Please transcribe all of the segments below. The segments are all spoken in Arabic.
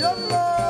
Yallah!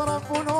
هذا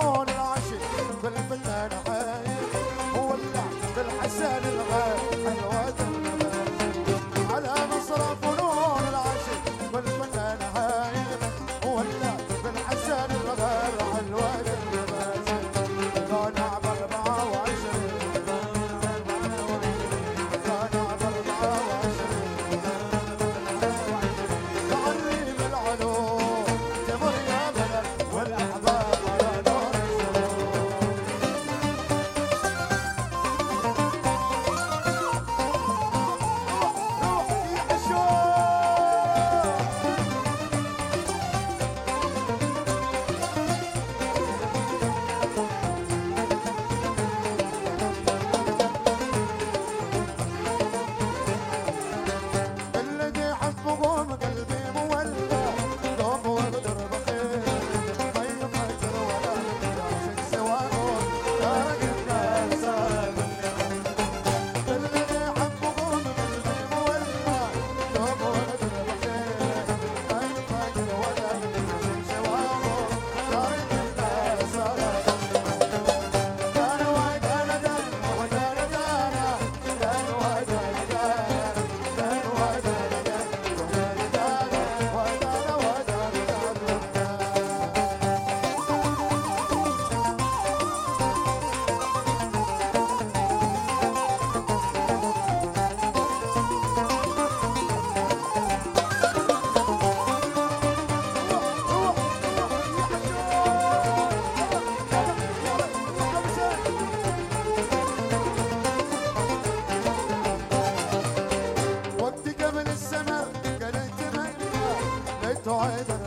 toys.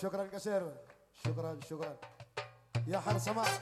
شكرا كثيرا. شكرا شكرا. يا حر سماح